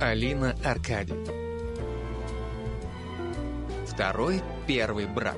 Алина Аркадий. Второй первый брак.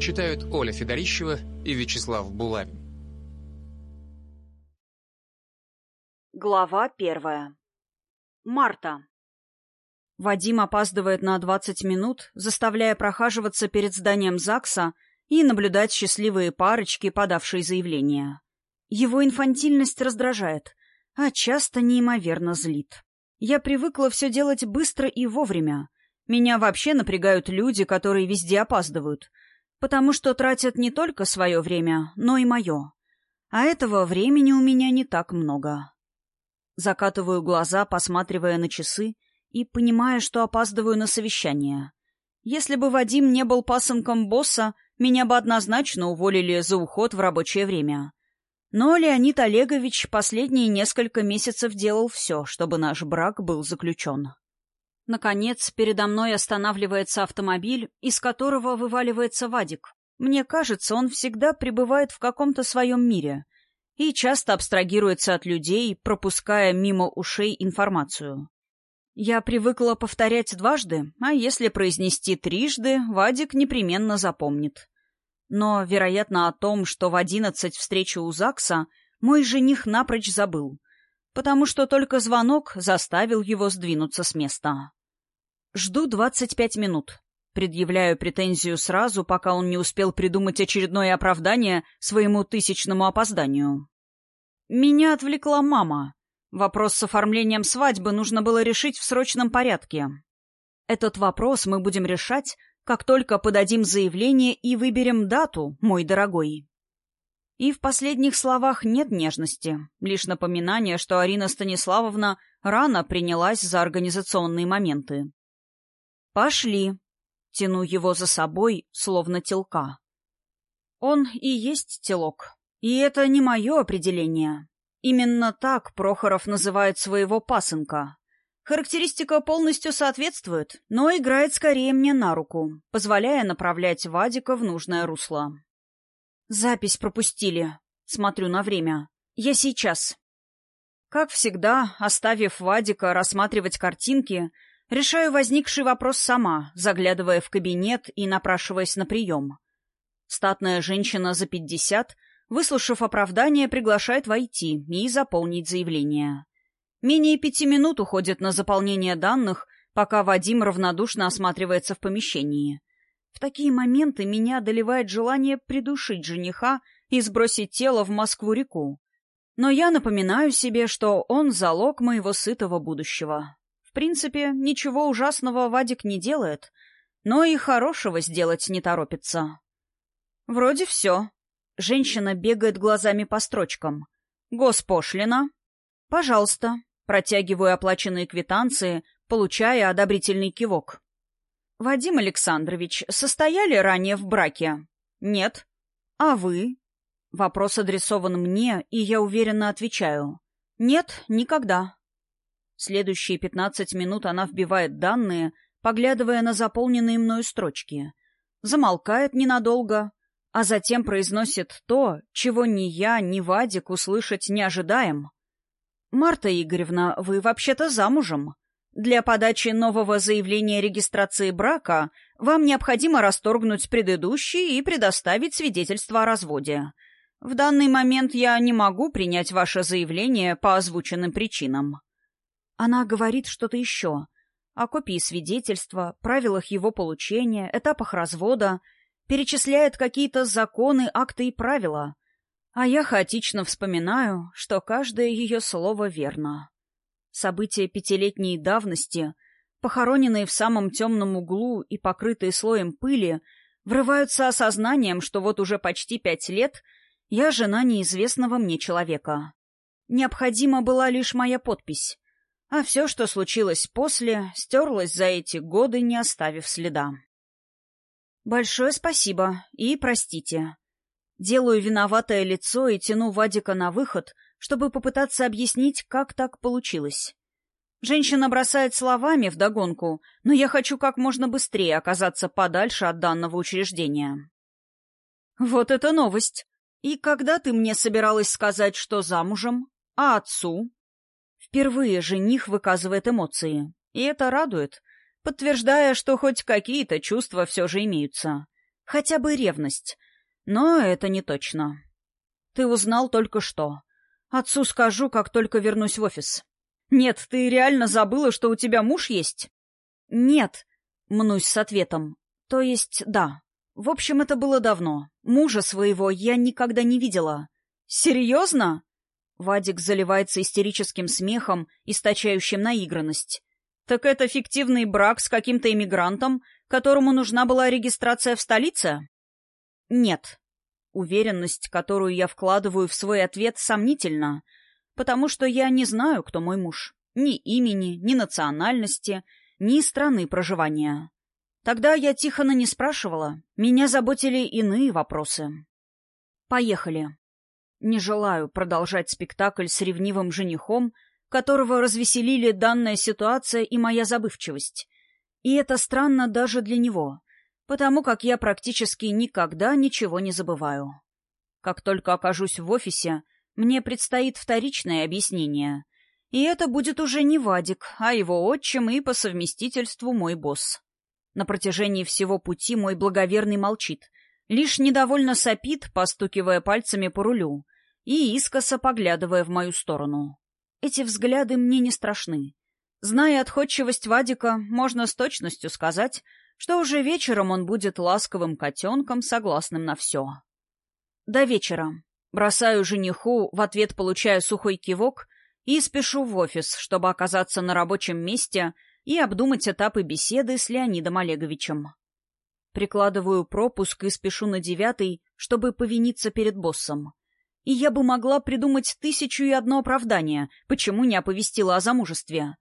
Читают Оля Федорищева и Вячеслав Булавин. Глава первая. Марта. Вадим опаздывает на 20 минут, заставляя прохаживаться перед зданием ЗАГСа и наблюдать счастливые парочки, подавшие заявление. Его инфантильность раздражает, а часто неимоверно злит. Я привыкла все делать быстро и вовремя. Меня вообще напрягают люди, которые везде опаздывают, потому что тратят не только свое время, но и мое. А этого времени у меня не так много. Закатываю глаза, посматривая на часы, и понимая, что опаздываю на совещание. Если бы Вадим не был пасынком босса, меня бы однозначно уволили за уход в рабочее время. Но Леонид Олегович последние несколько месяцев делал все, чтобы наш брак был заключен. Наконец, передо мной останавливается автомобиль, из которого вываливается Вадик. Мне кажется, он всегда пребывает в каком-то своем мире и часто абстрагируется от людей, пропуская мимо ушей информацию. Я привыкла повторять дважды, а если произнести трижды, Вадик непременно запомнит. Но, вероятно, о том, что в одиннадцать встречу у ЗАГСа, мой жених напрочь забыл, потому что только звонок заставил его сдвинуться с места. Жду двадцать пять минут. Предъявляю претензию сразу, пока он не успел придумать очередное оправдание своему тысячному опозданию. Меня отвлекла мама. Вопрос с оформлением свадьбы нужно было решить в срочном порядке. Этот вопрос мы будем решать, как только подадим заявление и выберем дату, мой дорогой. И в последних словах нет нежности, лишь напоминание, что Арина Станиславовна рано принялась за организационные моменты. «Пошли», — тяну его за собой, словно телка. Он и есть телок, и это не мое определение. Именно так Прохоров называет своего пасынка. Характеристика полностью соответствует, но играет скорее мне на руку, позволяя направлять Вадика в нужное русло. Запись пропустили. Смотрю на время. Я сейчас. Как всегда, оставив Вадика рассматривать картинки, решаю возникший вопрос сама, заглядывая в кабинет и напрашиваясь на прием. Статная женщина за пятьдесят выслушав оправдание, приглашает войти и заполнить заявление. Менее пяти минут уходит на заполнение данных, пока Вадим равнодушно осматривается в помещении. В такие моменты меня одолевает желание придушить жениха и сбросить тело в Москву-реку. Но я напоминаю себе, что он залог моего сытого будущего. В принципе, ничего ужасного Вадик не делает, но и хорошего сделать не торопится. Вроде все. Женщина бегает глазами по строчкам. «Госпошлина?» «Пожалуйста». Протягиваю оплаченные квитанции, получая одобрительный кивок. «Вадим Александрович, состояли ранее в браке?» «Нет». «А вы?» Вопрос адресован мне, и я уверенно отвечаю. «Нет, никогда». Следующие пятнадцать минут она вбивает данные, поглядывая на заполненные мною строчки. Замолкает ненадолго, а затем произносит то, чего ни я, ни Вадик услышать не ожидаем. «Марта Игоревна, вы вообще-то замужем. Для подачи нового заявления регистрации брака вам необходимо расторгнуть предыдущий и предоставить свидетельство о разводе. В данный момент я не могу принять ваше заявление по озвученным причинам». Она говорит что-то еще. О копии свидетельства, правилах его получения, этапах развода — перечисляет какие-то законы, акты и правила, а я хаотично вспоминаю, что каждое ее слово верно. События пятилетней давности, похороненные в самом темном углу и покрытые слоем пыли, врываются осознанием, что вот уже почти пять лет я жена неизвестного мне человека. Необходима была лишь моя подпись, а все, что случилось после, стерлось за эти годы, не оставив следа. «Большое спасибо и простите». Делаю виноватое лицо и тяну Вадика на выход, чтобы попытаться объяснить, как так получилось. Женщина бросает словами вдогонку, но я хочу как можно быстрее оказаться подальше от данного учреждения. «Вот это новость! И когда ты мне собиралась сказать, что замужем? А отцу?» Впервые жених выказывает эмоции. И это радует, подтверждая, что хоть какие-то чувства все же имеются. Хотя бы ревность. Но это не точно. Ты узнал только что. Отцу скажу, как только вернусь в офис. Нет, ты реально забыла, что у тебя муж есть? Нет, мнусь с ответом. То есть, да. В общем, это было давно. Мужа своего я никогда не видела. Серьезно? Вадик заливается истерическим смехом, источающим наигранность. Так это фиктивный брак с каким-то иммигрантом, которому нужна была регистрация в столице? Нет. Уверенность, которую я вкладываю в свой ответ, сомнительна, потому что я не знаю, кто мой муж. Ни имени, ни национальности, ни страны проживания. Тогда я Тихона не спрашивала. Меня заботили иные вопросы. Поехали. Не желаю продолжать спектакль с ревнивым женихом, которого развеселили данная ситуация и моя забывчивость. И это странно даже для него, потому как я практически никогда ничего не забываю. Как только окажусь в офисе, мне предстоит вторичное объяснение. И это будет уже не Вадик, а его отчим и по совместительству мой босс. На протяжении всего пути мой благоверный молчит, лишь недовольно сопит, постукивая пальцами по рулю, и искоса поглядывая в мою сторону. Эти взгляды мне не страшны. Зная отходчивость Вадика, можно с точностью сказать, что уже вечером он будет ласковым котенком, согласным на все. До вечера. Бросаю жениху, в ответ получаю сухой кивок и спешу в офис, чтобы оказаться на рабочем месте и обдумать этапы беседы с Леонидом Олеговичем. Прикладываю пропуск и спешу на девятый, чтобы повиниться перед боссом и я бы могла придумать тысячу и одно оправдание, почему не оповестила о замужестве.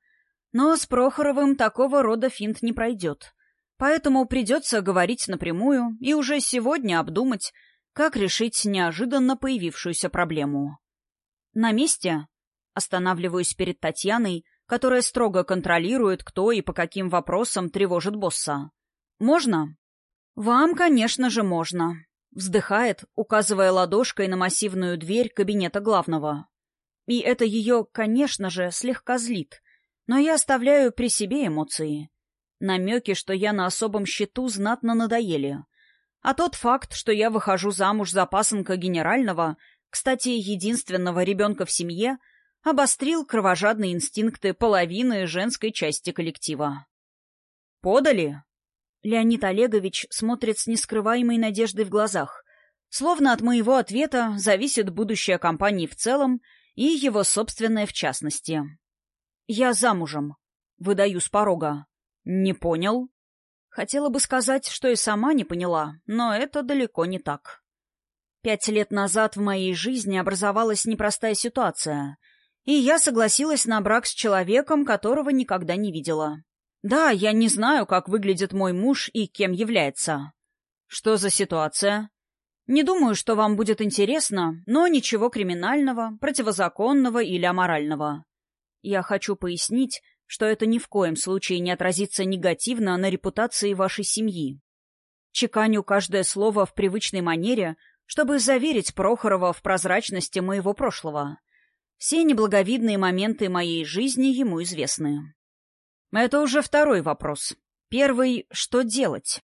Но с Прохоровым такого рода финт не пройдет. Поэтому придется говорить напрямую и уже сегодня обдумать, как решить неожиданно появившуюся проблему. На месте останавливаюсь перед Татьяной, которая строго контролирует, кто и по каким вопросам тревожит босса. «Можно?» «Вам, конечно же, можно. Вздыхает, указывая ладошкой на массивную дверь кабинета главного. И это ее, конечно же, слегка злит. Но я оставляю при себе эмоции. Намеки, что я на особом счету, знатно надоели. А тот факт, что я выхожу замуж за пасынка генерального, кстати, единственного ребенка в семье, обострил кровожадные инстинкты половины женской части коллектива. «Подали?» Леонид Олегович смотрит с нескрываемой надеждой в глазах. Словно от моего ответа зависит будущее компании в целом и его собственное в частности. «Я замужем», — выдаю с порога. «Не понял?» Хотела бы сказать, что и сама не поняла, но это далеко не так. Пять лет назад в моей жизни образовалась непростая ситуация, и я согласилась на брак с человеком, которого никогда не видела. Да, я не знаю, как выглядит мой муж и кем является. Что за ситуация? Не думаю, что вам будет интересно, но ничего криминального, противозаконного или аморального. Я хочу пояснить, что это ни в коем случае не отразится негативно на репутации вашей семьи. Чеканю каждое слово в привычной манере, чтобы заверить Прохорова в прозрачности моего прошлого. Все неблаговидные моменты моей жизни ему известны. Это уже второй вопрос. Первый — что делать?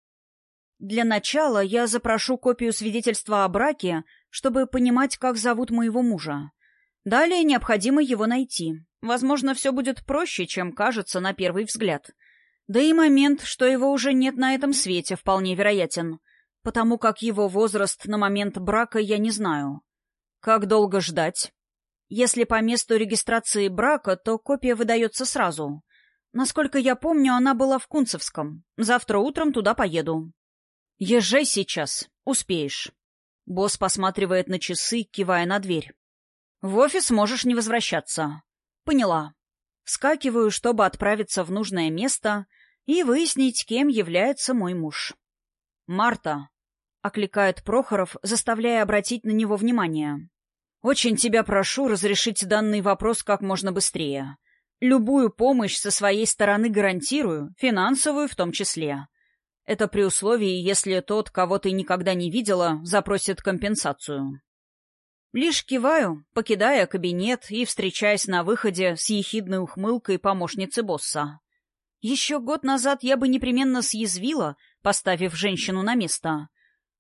Для начала я запрошу копию свидетельства о браке, чтобы понимать, как зовут моего мужа. Далее необходимо его найти. Возможно, все будет проще, чем кажется на первый взгляд. Да и момент, что его уже нет на этом свете, вполне вероятен, потому как его возраст на момент брака я не знаю. Как долго ждать? Если по месту регистрации брака, то копия выдается сразу. Насколько я помню, она была в Кунцевском. Завтра утром туда поеду. Езжай сейчас. Успеешь. Босс посматривает на часы, кивая на дверь. В офис можешь не возвращаться. Поняла. Вскакиваю, чтобы отправиться в нужное место и выяснить, кем является мой муж. «Марта», — окликает Прохоров, заставляя обратить на него внимание. «Очень тебя прошу разрешить данный вопрос как можно быстрее. Любую помощь со своей стороны гарантирую, финансовую в том числе. Это при условии, если тот, кого ты никогда не видела, запросит компенсацию. Лишь киваю, покидая кабинет и встречаясь на выходе с ехидной ухмылкой помощницы босса. Еще год назад я бы непременно съязвила, поставив женщину на место.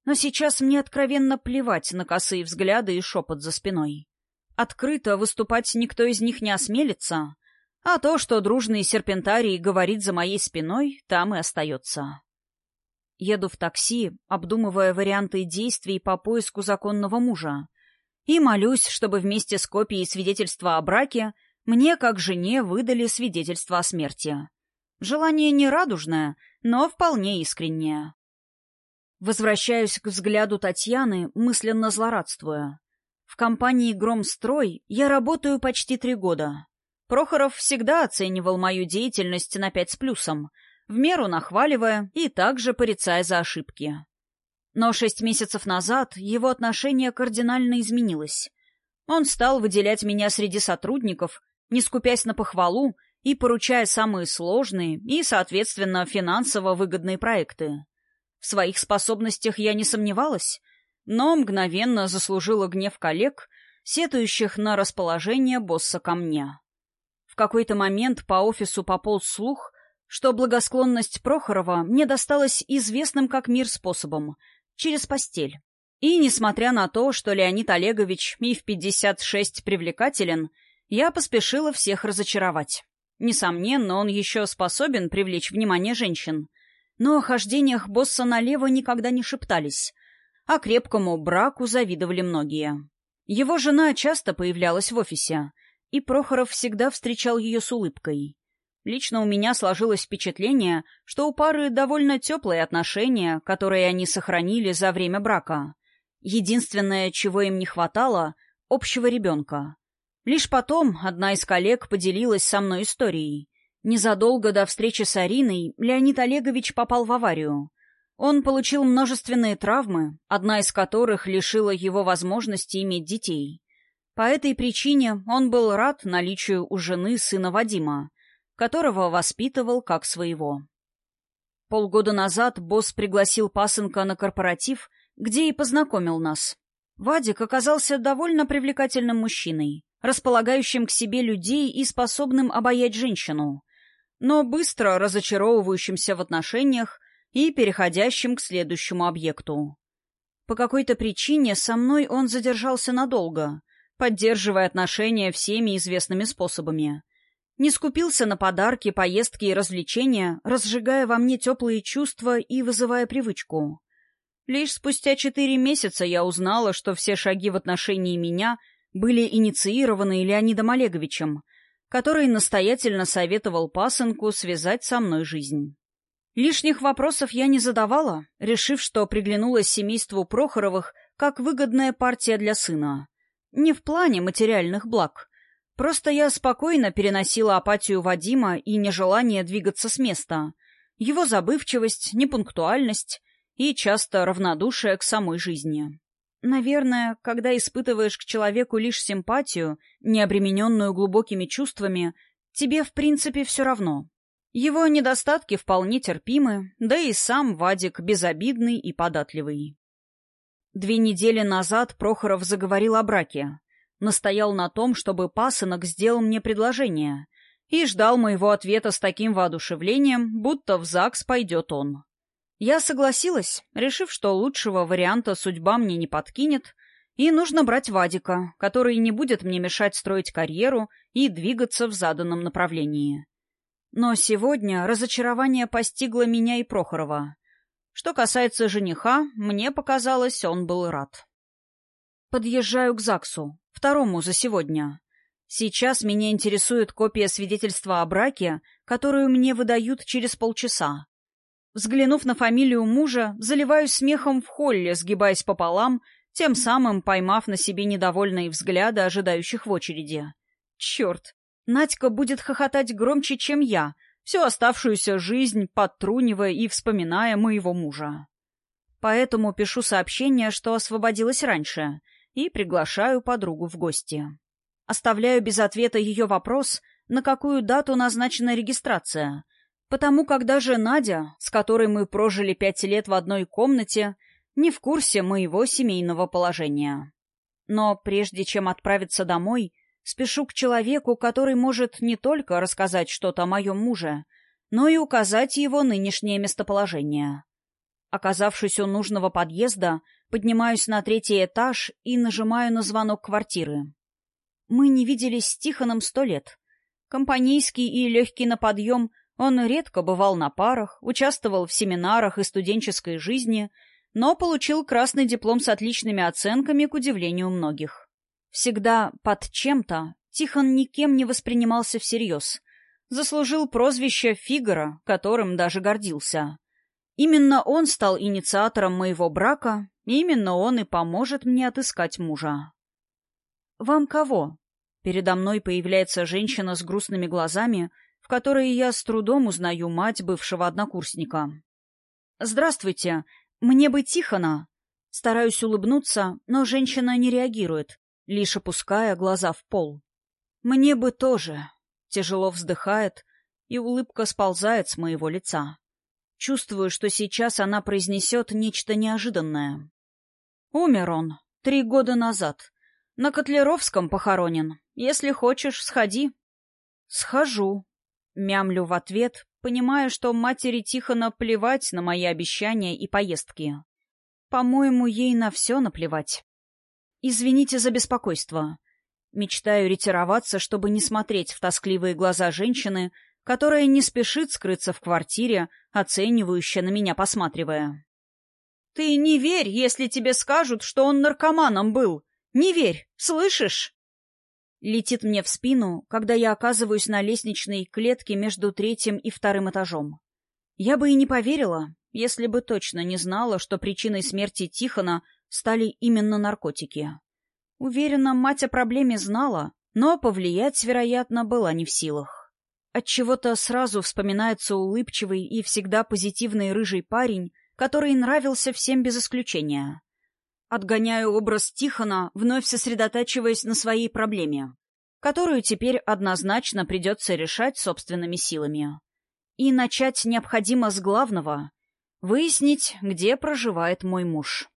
Но сейчас мне откровенно плевать на косые взгляды и шепот за спиной. Открыто выступать никто из них не осмелится, а то, что дружный серпентарий говорит за моей спиной, там и остается. Еду в такси, обдумывая варианты действий по поиску законного мужа. И молюсь, чтобы вместе с копией свидетельства о браке мне, как жене, выдали свидетельство о смерти. Желание не радужное, но вполне искреннее. Возвращаюсь к взгляду Татьяны, мысленно злорадствуя. В компании «Громстрой» я работаю почти три года. Прохоров всегда оценивал мою деятельность на пять с плюсом, в меру нахваливая и также порицая за ошибки. Но шесть месяцев назад его отношение кардинально изменилось. Он стал выделять меня среди сотрудников, не скупясь на похвалу и поручая самые сложные и, соответственно, финансово выгодные проекты. В своих способностях я не сомневалась, но мгновенно заслужила гнев коллег, сетующих на расположение босса ко мне. В какой-то момент по офису пополз слух, что благосклонность Прохорова мне досталась известным как мир способом — через постель. И, несмотря на то, что Леонид Олегович и в 56 привлекателен, я поспешила всех разочаровать. Несомненно, он еще способен привлечь внимание женщин. Но о хождениях босса налево никогда не шептались, а крепкому браку завидовали многие. Его жена часто появлялась в офисе, и Прохоров всегда встречал ее с улыбкой. Лично у меня сложилось впечатление, что у пары довольно теплые отношения, которые они сохранили за время брака. Единственное, чего им не хватало — общего ребенка. Лишь потом одна из коллег поделилась со мной историей. Незадолго до встречи с Ариной Леонид Олегович попал в аварию. Он получил множественные травмы, одна из которых лишила его возможности иметь детей. По этой причине он был рад наличию у жены сына Вадима, которого воспитывал как своего. Полгода назад босс пригласил пасынка на корпоратив, где и познакомил нас. Вадик оказался довольно привлекательным мужчиной, располагающим к себе людей и способным обаять женщину, но быстро разочаровывающимся в отношениях и переходящим к следующему объекту. По какой-то причине со мной он задержался надолго, поддерживая отношения всеми известными способами. Не скупился на подарки, поездки и развлечения, разжигая во мне теплые чувства и вызывая привычку. Лишь спустя четыре месяца я узнала, что все шаги в отношении меня были инициированы Леонидом Олеговичем, который настоятельно советовал пасынку связать со мной жизнь. Лишних вопросов я не задавала, решив, что приглянулась семейству Прохоровых как выгодная партия для сына. Не в плане материальных благ. Просто я спокойно переносила апатию Вадима и нежелание двигаться с места, его забывчивость, непунктуальность и часто равнодушие к самой жизни. Наверное, когда испытываешь к человеку лишь симпатию, не обремененную глубокими чувствами, тебе в принципе все равно. Его недостатки вполне терпимы, да и сам Вадик безобидный и податливый. Две недели назад Прохоров заговорил о браке. Настоял на том, чтобы пасынок сделал мне предложение. И ждал моего ответа с таким воодушевлением, будто в ЗАГС пойдет он. Я согласилась, решив, что лучшего варианта судьба мне не подкинет, и нужно брать Вадика, который не будет мне мешать строить карьеру и двигаться в заданном направлении. Но сегодня разочарование постигло меня и Прохорова. Что касается жениха, мне показалось, он был рад. Подъезжаю к ЗАГСу, второму за сегодня. Сейчас меня интересует копия свидетельства о браке, которую мне выдают через полчаса. Взглянув на фамилию мужа, заливаюсь смехом в холле, сгибаясь пополам, тем самым поймав на себе недовольные взгляды ожидающих в очереди. Черт! Надька будет хохотать громче, чем я — всю оставшуюся жизнь подтрунивая и вспоминая моего мужа. Поэтому пишу сообщение, что освободилась раньше, и приглашаю подругу в гости. Оставляю без ответа ее вопрос, на какую дату назначена регистрация, потому как даже Надя, с которой мы прожили пять лет в одной комнате, не в курсе моего семейного положения. Но прежде чем отправиться домой, спешу к человеку, который может не только рассказать что-то о моем муже, но и указать его нынешнее местоположение. Оказавшись у нужного подъезда, поднимаюсь на третий этаж и нажимаю на звонок квартиры. Мы не виделись с Тихоном сто лет. Компанейский и легкий на подъем, он редко бывал на парах, участвовал в семинарах и студенческой жизни, но получил красный диплом с отличными оценками, к удивлению многих. Всегда под чем-то Тихон никем не воспринимался всерьез. Заслужил прозвище Фигара, которым даже гордился. Именно он стал инициатором моего брака, именно он и поможет мне отыскать мужа. «Вам кого?» Передо мной появляется женщина с грустными глазами, в которые я с трудом узнаю мать бывшего однокурсника. «Здравствуйте. Мне бы Тихона». Стараюсь улыбнуться, но женщина не реагирует, лишь опуская глаза в пол. «Мне бы тоже». Тяжело вздыхает, и улыбка сползает с моего лица. Чувствую, что сейчас она произнесет нечто неожиданное. Умер он три года назад. На Котлеровском похоронен. Если хочешь, сходи. Схожу. Мямлю в ответ, понимая, что матери Тихона плевать на мои обещания и поездки. По-моему, ей на все наплевать. Извините за беспокойство. Мечтаю ретироваться, чтобы не смотреть в тоскливые глаза женщины, которая не спешит скрыться в квартире, оценивающая на меня посматривая. «Ты не верь, если тебе скажут, что он наркоманом был! Не верь! Слышишь?» Летит мне в спину, когда я оказываюсь на лестничной клетке между третьим и вторым этажом. Я бы и не поверила, если бы точно не знала, что причиной смерти Тихона стали именно наркотики. Уверена, мать о проблеме знала, но повлиять, вероятно, была не в силах. Отчего-то сразу вспоминается улыбчивый и всегда позитивный рыжий парень, который нравился всем без исключения. Отгоняю образ Тихона, вновь сосредотачиваясь на своей проблеме, которую теперь однозначно придется решать собственными силами. И начать необходимо с главного — выяснить, где проживает мой муж.